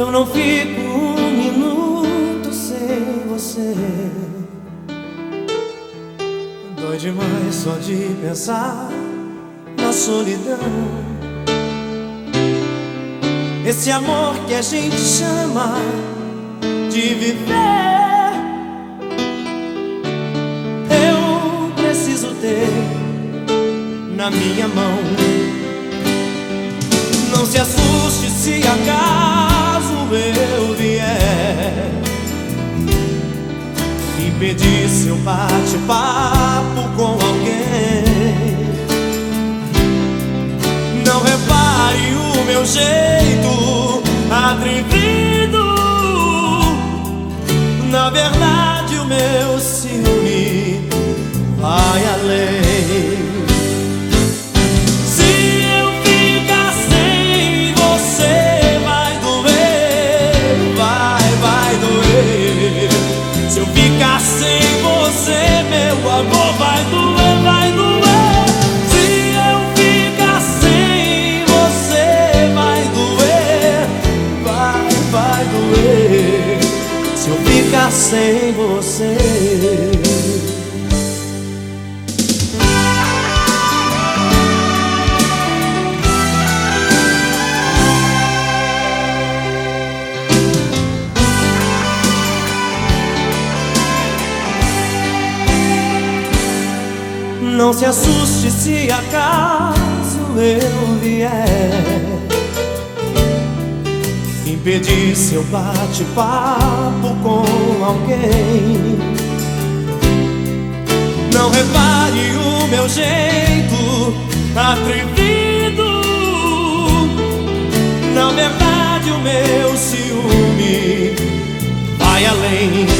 Eu não fico um minuto sem você. Dói demais só de pensar na solidão. Esse amor que a gente chama de viver. Eu preciso ter na minha mão. Não se assuste se acaso impedir seu bate-papo com alguém. Não repare o meu jeito atrevido. Na verdade, o meu ciúme sem você. Não se assuste se acaso eu vier impedir seu bate-papo com alguém. Não repare o meu jeito atrevido. Na verdade, o meu ciúme vai além.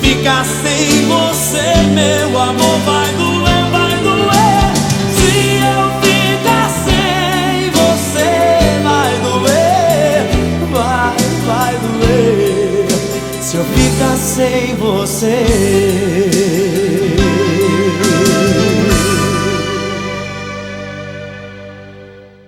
ficar sem você, meu amor, vai doer, vai doer. Se eu ficar sem você, vai doer, vai, vai doer. Se eu ficar sem você.